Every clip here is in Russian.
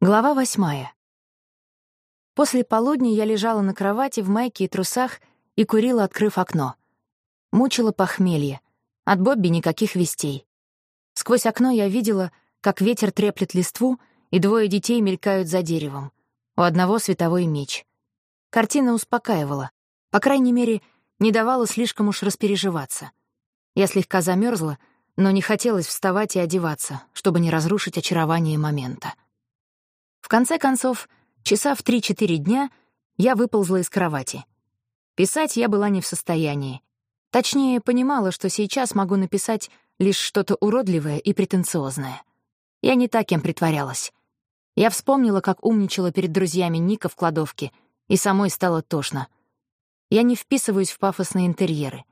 Глава восьмая. После полудня я лежала на кровати в майке и трусах и курила, открыв окно. Мучила похмелье. От Бобби никаких вестей. Сквозь окно я видела, как ветер треплет листву, и двое детей мелькают за деревом. У одного световой меч. Картина успокаивала. По крайней мере, не давала слишком уж распереживаться. Я слегка замерзла, но не хотелось вставать и одеваться, чтобы не разрушить очарование момента. В конце концов, часа в 3-4 дня я выползла из кровати. Писать я была не в состоянии. Точнее, понимала, что сейчас могу написать лишь что-то уродливое и претенциозное. Я не так, кем притворялась. Я вспомнила, как умничала перед друзьями Ника в кладовке, и самой стало тошно. Я не вписываюсь в пафосные интерьеры.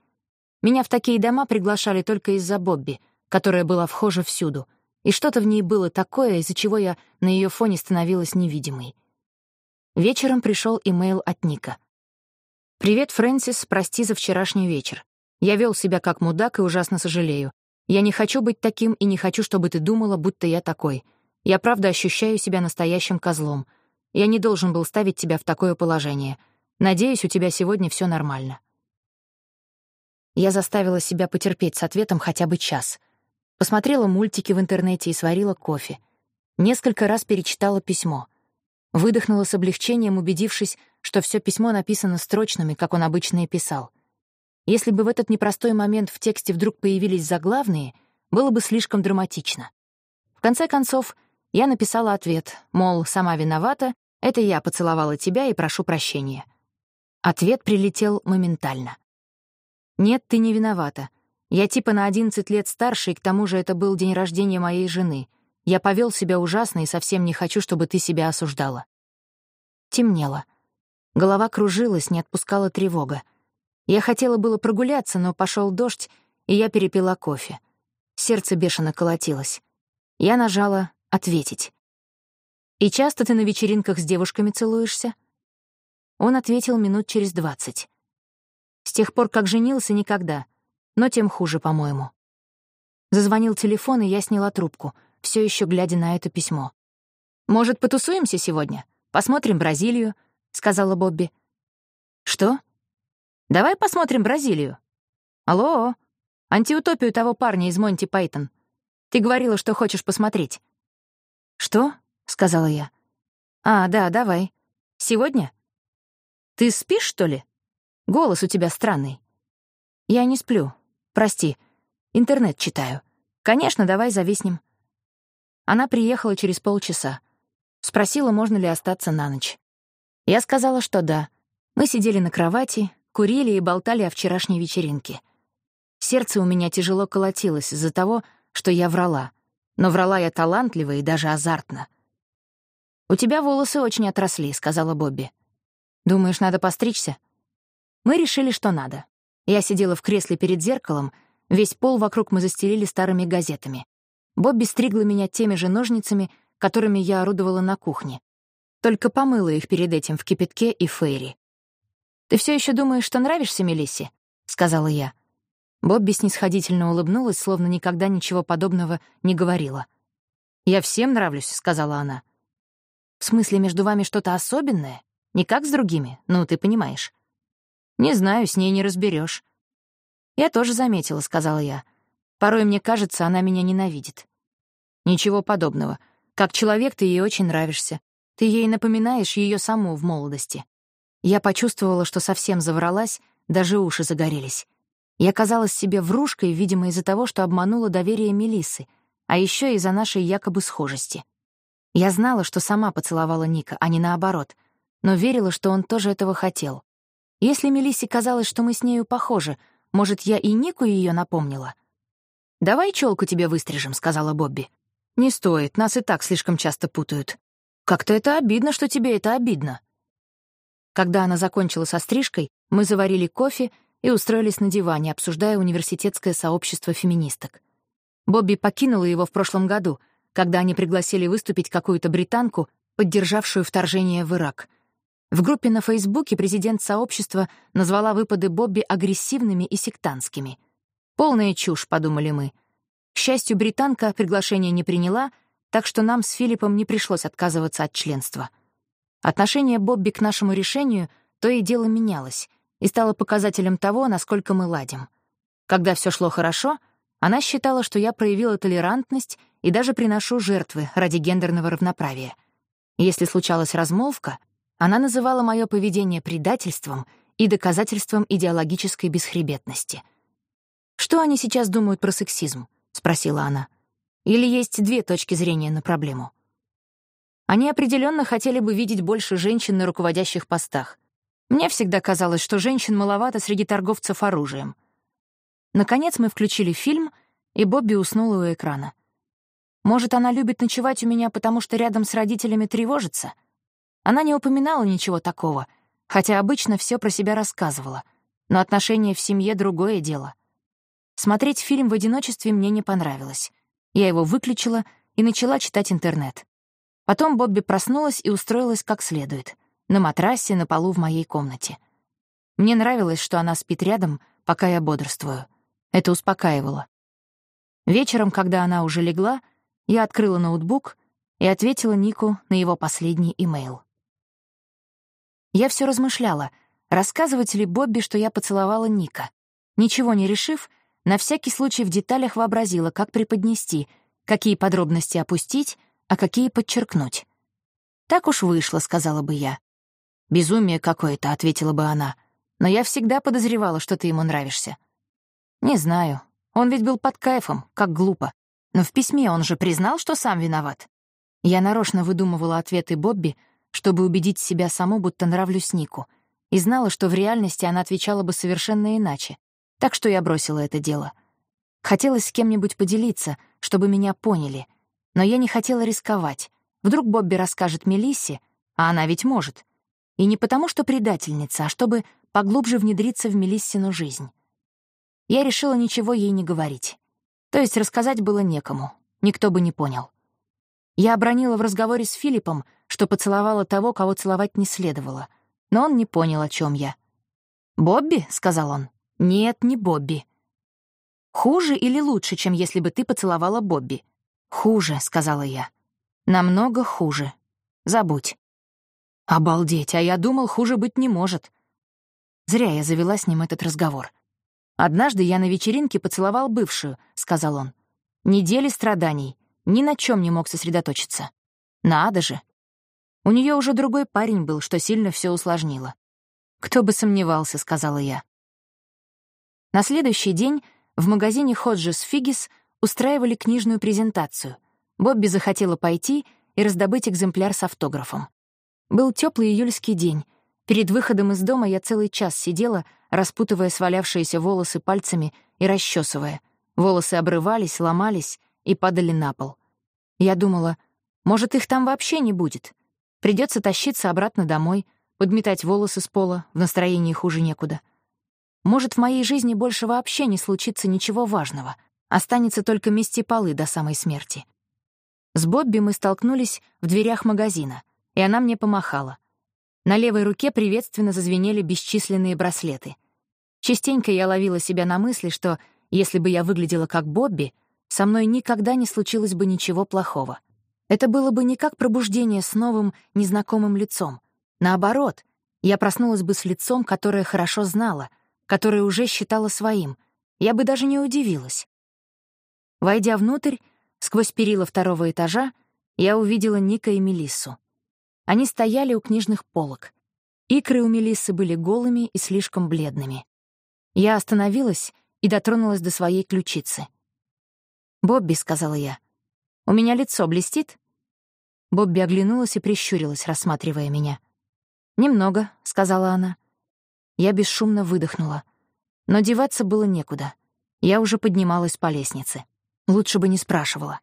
Меня в такие дома приглашали только из-за Бобби, которая была вхожа всюду — и что-то в ней было такое, из-за чего я на ее фоне становилась невидимой. Вечером пришел имейл от Ника. «Привет, Фрэнсис, прости за вчерашний вечер. Я вел себя как мудак и ужасно сожалею. Я не хочу быть таким и не хочу, чтобы ты думала, будто я такой. Я правда ощущаю себя настоящим козлом. Я не должен был ставить тебя в такое положение. Надеюсь, у тебя сегодня все нормально». Я заставила себя потерпеть с ответом хотя бы час. Посмотрела мультики в интернете и сварила кофе. Несколько раз перечитала письмо. Выдохнула с облегчением, убедившись, что все письмо написано строчными, как он обычно и писал. Если бы в этот непростой момент в тексте вдруг появились заглавные, было бы слишком драматично. В конце концов, я написала ответ, мол, сама виновата, это я поцеловала тебя и прошу прощения. Ответ прилетел моментально. «Нет, ты не виновата. Я типа на 11 лет старше, и к тому же это был день рождения моей жены. Я повел себя ужасно и совсем не хочу, чтобы ты себя осуждала. Темнело. Голова кружилась, не отпускала тревога. Я хотела было прогуляться, но пошел дождь, и я перепила кофе. Сердце бешено колотилось. Я нажала «Ответить». «И часто ты на вечеринках с девушками целуешься?» Он ответил минут через двадцать. «С тех пор, как женился, никогда но тем хуже, по-моему. Зазвонил телефон, и я сняла трубку, все еще глядя на это письмо. «Может, потусуемся сегодня? Посмотрим Бразилию?» — сказала Бобби. «Что? Давай посмотрим Бразилию. Алло, антиутопию того парня из Монти Пайтон. Ты говорила, что хочешь посмотреть». «Что?» — сказала я. «А, да, давай. Сегодня? Ты спишь, что ли? Голос у тебя странный». «Я не сплю. Прости, интернет читаю. Конечно, давай зависнем. Она приехала через полчаса. Спросила, можно ли остаться на ночь. Я сказала, что да. Мы сидели на кровати, курили и болтали о вчерашней вечеринке. Сердце у меня тяжело колотилось из-за того, что я врала. Но врала я талантливо и даже азартно. «У тебя волосы очень отросли», — сказала Бобби. «Думаешь, надо постричься?» Мы решили, что надо. Я сидела в кресле перед зеркалом, весь пол вокруг мы застелили старыми газетами. Бобби стригла меня теми же ножницами, которыми я орудовала на кухне. Только помыла их перед этим в кипятке и фейри. «Ты все еще думаешь, что нравишься Мелиссе?» — сказала я. Бобби снисходительно улыбнулась, словно никогда ничего подобного не говорила. «Я всем нравлюсь», — сказала она. «В смысле, между вами что-то особенное? Не как с другими? Ну, ты понимаешь». Не знаю, с ней не разберешь. Я тоже заметила, сказала я. Порой мне кажется, она меня ненавидит. Ничего подобного. Как человек ты ей очень нравишься. Ты ей напоминаешь ее саму в молодости. Я почувствовала, что совсем завралась, даже уши загорелись. Я казалась себе врушкой, видимо, из-за того, что обманула доверие Мелисы, а еще из-за нашей якобы схожести. Я знала, что сама поцеловала Ника, а не наоборот, но верила, что он тоже этого хотел. Если Мелиссе казалось, что мы с нею похожи, может, я и Нику ее напомнила? «Давай челку тебе выстрижем», — сказала Бобби. «Не стоит, нас и так слишком часто путают. Как-то это обидно, что тебе это обидно». Когда она закончила со стрижкой, мы заварили кофе и устроились на диване, обсуждая университетское сообщество феминисток. Бобби покинула его в прошлом году, когда они пригласили выступить какую-то британку, поддержавшую вторжение в Ирак. В группе на Фейсбуке президент сообщества назвала выпады Бобби агрессивными и сектантскими. «Полная чушь», — подумали мы. К счастью, британка приглашение не приняла, так что нам с Филиппом не пришлось отказываться от членства. Отношение Бобби к нашему решению то и дело менялось и стало показателем того, насколько мы ладим. Когда все шло хорошо, она считала, что я проявила толерантность и даже приношу жертвы ради гендерного равноправия. Если случалась размолвка, она называла мое поведение предательством и доказательством идеологической бесхребетности. «Что они сейчас думают про сексизм?» — спросила она. «Или есть две точки зрения на проблему?» Они определенно хотели бы видеть больше женщин на руководящих постах. Мне всегда казалось, что женщин маловато среди торговцев оружием. Наконец мы включили фильм, и Бобби уснула у экрана. Может, она любит ночевать у меня, потому что рядом с родителями тревожится? Она не упоминала ничего такого, хотя обычно все про себя рассказывала. Но отношения в семье — другое дело. Смотреть фильм в одиночестве мне не понравилось. Я его выключила и начала читать интернет. Потом Бобби проснулась и устроилась как следует. На матрасе, на полу в моей комнате. Мне нравилось, что она спит рядом, пока я бодрствую. Это успокаивало. Вечером, когда она уже легла, я открыла ноутбук и ответила Нику на его последний имейл. Я все размышляла, рассказывать ли Бобби, что я поцеловала Ника. Ничего не решив, на всякий случай в деталях вообразила, как преподнести, какие подробности опустить, а какие подчеркнуть. «Так уж вышло», — сказала бы я. «Безумие какое-то», — ответила бы она. «Но я всегда подозревала, что ты ему нравишься». «Не знаю. Он ведь был под кайфом, как глупо. Но в письме он же признал, что сам виноват». Я нарочно выдумывала ответы Бобби, чтобы убедить себя саму, будто нравлюсь Нику, и знала, что в реальности она отвечала бы совершенно иначе. Так что я бросила это дело. Хотелось с кем-нибудь поделиться, чтобы меня поняли — но я не хотела рисковать. Вдруг Бобби расскажет Мелиссе, а она ведь может. И не потому, что предательница, а чтобы поглубже внедриться в Мелиссину жизнь. Я решила ничего ей не говорить. То есть рассказать было некому, никто бы не понял. Я обронила в разговоре с Филиппом, что поцеловала того, кого целовать не следовало, но он не понял, о чем я. «Бобби?» — сказал он. «Нет, не Бобби». «Хуже или лучше, чем если бы ты поцеловала Бобби?» «Хуже», — сказала я. «Намного хуже. Забудь». «Обалдеть, а я думал, хуже быть не может». Зря я завела с ним этот разговор. «Однажды я на вечеринке поцеловал бывшую», — сказал он. «Недели страданий. Ни на чем не мог сосредоточиться. Надо же. У нее уже другой парень был, что сильно все усложнило. «Кто бы сомневался», — сказала я. На следующий день в магазине Ходжес Фигис устраивали книжную презентацию. Бобби захотела пойти и раздобыть экземпляр с автографом. Был теплый июльский день. Перед выходом из дома я целый час сидела, распутывая свалявшиеся волосы пальцами и расчесывая. Волосы обрывались, ломались и падали на пол. Я думала, может, их там вообще не будет. Придется тащиться обратно домой, подметать волосы с пола, в настроении хуже некуда. Может, в моей жизни больше вообще не случится ничего важного — Останется только мести полы до самой смерти. С Бобби мы столкнулись в дверях магазина, и она мне помахала. На левой руке приветственно зазвенели бесчисленные браслеты. Частенько я ловила себя на мысли, что если бы я выглядела как Бобби, со мной никогда не случилось бы ничего плохого. Это было бы не как пробуждение с новым, незнакомым лицом. Наоборот, я проснулась бы с лицом, которое хорошо знала, которое уже считала своим. Я бы даже не удивилась. Войдя внутрь, сквозь перила второго этажа, я увидела Ника и Мелиссу. Они стояли у книжных полок. Икры у Мелиссы были голыми и слишком бледными. Я остановилась и дотронулась до своей ключицы. «Бобби», — сказала я, — «у меня лицо блестит?» Бобби оглянулась и прищурилась, рассматривая меня. «Немного», — сказала она. Я бесшумно выдохнула. Но деваться было некуда. Я уже поднималась по лестнице. Лучше бы не спрашивала.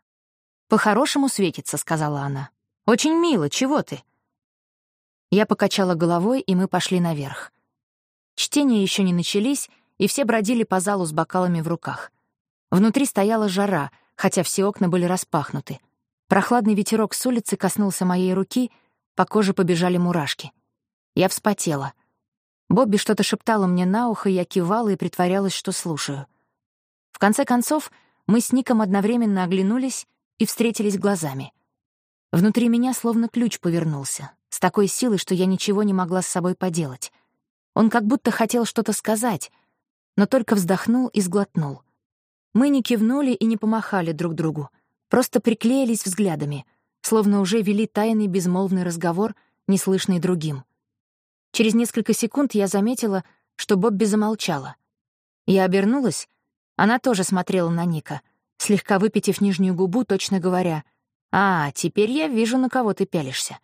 «По-хорошему светится», — сказала она. «Очень мило, чего ты?» Я покачала головой, и мы пошли наверх. Чтения еще не начались, и все бродили по залу с бокалами в руках. Внутри стояла жара, хотя все окна были распахнуты. Прохладный ветерок с улицы коснулся моей руки, по коже побежали мурашки. Я вспотела. Бобби что-то шептала мне на ухо, я кивала и притворялась, что слушаю. В конце концов, мы с Ником одновременно оглянулись и встретились глазами. Внутри меня словно ключ повернулся, с такой силой, что я ничего не могла с собой поделать. Он как будто хотел что-то сказать, но только вздохнул и сглотнул. Мы не кивнули и не помахали друг другу, просто приклеились взглядами, словно уже вели тайный безмолвный разговор, неслышный другим. Через несколько секунд я заметила, что Бобби замолчала. Я обернулась, она тоже смотрела на Ника, слегка выпитив нижнюю губу, точно говоря, «А, теперь я вижу, на кого ты пялишься».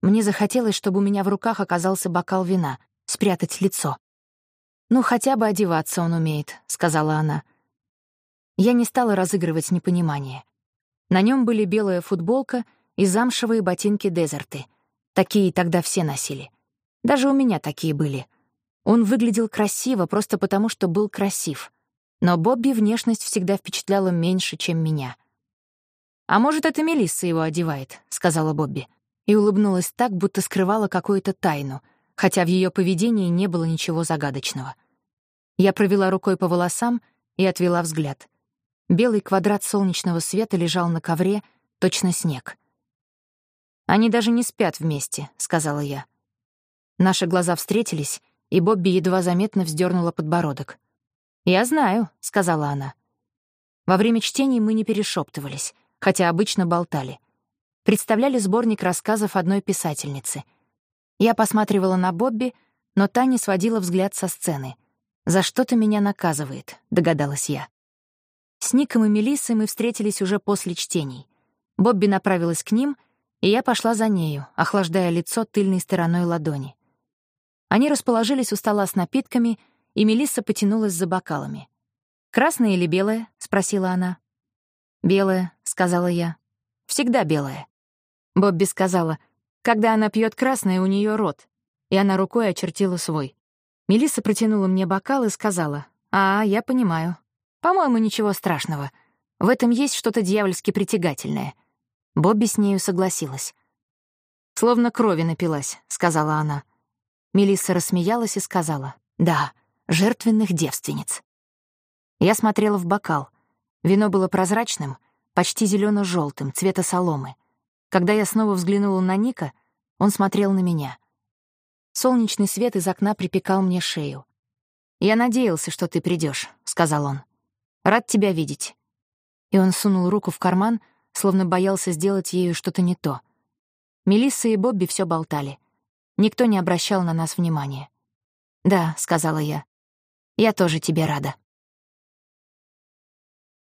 Мне захотелось, чтобы у меня в руках оказался бокал вина, спрятать лицо. «Ну, хотя бы одеваться он умеет», — сказала она. Я не стала разыгрывать непонимание. На нем были белая футболка и замшевые ботинки-дезерты. Такие тогда все носили. Даже у меня такие были. Он выглядел красиво просто потому, что был красив. Но Бобби внешность всегда впечатляла меньше, чем меня. «А может, это Мелисса его одевает», — сказала Бобби. И улыбнулась так, будто скрывала какую-то тайну, хотя в ее поведении не было ничего загадочного. Я провела рукой по волосам и отвела взгляд. Белый квадрат солнечного света лежал на ковре, точно снег. «Они даже не спят вместе», — сказала я. Наши глаза встретились, и Бобби едва заметно вздернула подбородок. «Я знаю», — сказала она. Во время чтений мы не перешептывались, хотя обычно болтали. Представляли сборник рассказов одной писательницы. Я посматривала на Бобби, но та не сводила взгляд со сцены. «За что-то меня наказывает», — догадалась я. С Ником и Мелиссой мы встретились уже после чтений. Бобби направилась к ним, и я пошла за нею, охлаждая лицо тыльной стороной ладони. Они расположились у стола с напитками, и Мелисса потянулась за бокалами. «Красное или белое?» — спросила она. «Белое», — сказала я. «Всегда белое». Бобби сказала, «Когда она пьет красное, у нее рот». И она рукой очертила свой. Мелисса протянула мне бокал и сказала, «А, я понимаю. По-моему, ничего страшного. В этом есть что-то дьявольски притягательное». Бобби с нею согласилась. «Словно крови напилась», — сказала она. Мелисса рассмеялась и сказала, «Да, жертвенных девственниц». Я смотрела в бокал. Вино было прозрачным, почти зелено желтым цвета соломы. Когда я снова взглянула на Ника, он смотрел на меня. Солнечный свет из окна припекал мне шею. «Я надеялся, что ты придешь, сказал он. «Рад тебя видеть». И он сунул руку в карман, словно боялся сделать ею что-то не то. Мелисса и Бобби все болтали. Никто не обращал на нас внимания. «Да», — сказала я, — «я тоже тебе рада».